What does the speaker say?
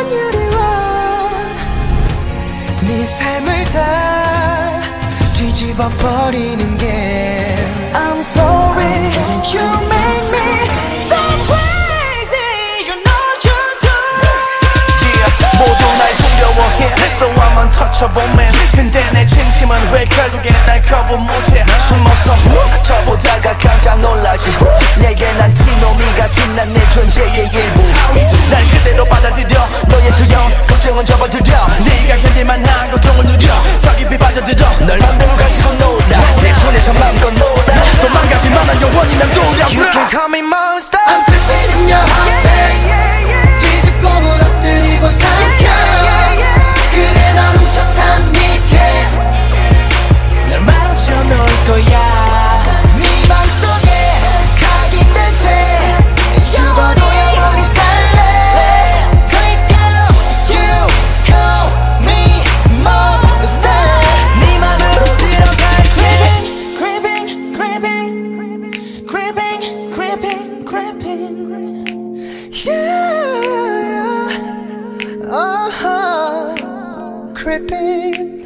전율이와. 네 삶을 다 뒤집어 버리는 게 I'm sorry. You make me so crazy. You know you do. Yeah, 모두 날 두려워해. So I'm untouchable man. 근데 내 진심은 왜 결국에 날 거부 못해? 숨어서 후 저보다가 깜짝 놀라지 후. 내게 난 티노미 같은 난 내 존재의 일부. 날 그대로 받아들여 걱정은 접어들여 네가 견딜만 한 고통을 누려 Creeping creeping creeping creeping Yeah, uh-huh, creeping